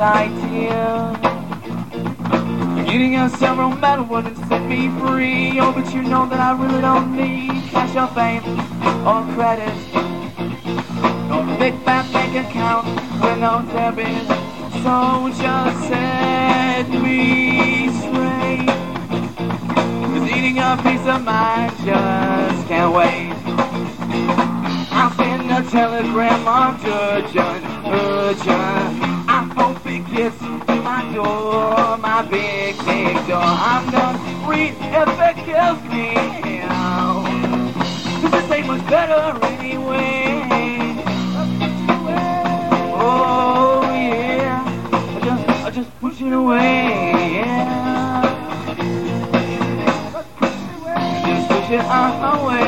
idea. Getting a several medal wouldn't set me free. Oh, but you know that I really don't need cash or fame or credit. No big fat bank account with no debit. So just set me straight. Cause eating a peace of mind just can't wait. I'll send a telegram on urgent, urgent. I hope it gets my door, my big, big door. I'm gonna read if it kills me. Cause this ain't much better anyway. Oh yeah, I just, I just push it away. Just push it away.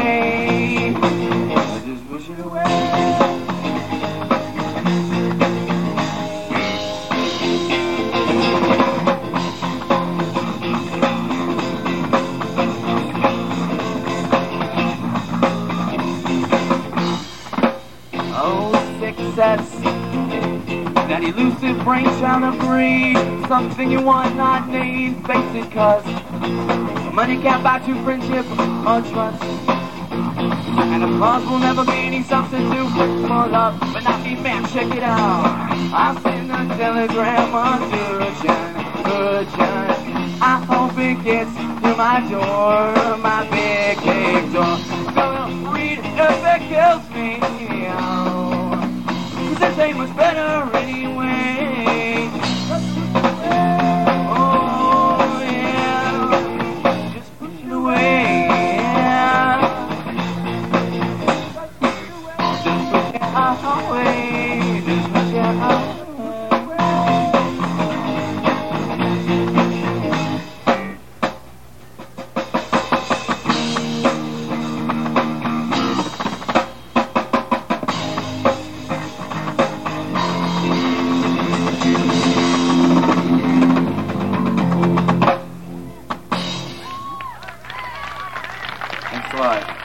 Something you want, not need. Face it, cause money can't buy true friendship or trust. And applause will never be any substitute for love. But not me, man, check it out. I'll send a telegram on urgent, urgent. I hope it gets to my door, my big, big door. Gonna read if it kills me. Cause this ain't much better anyway. Thanks a lot.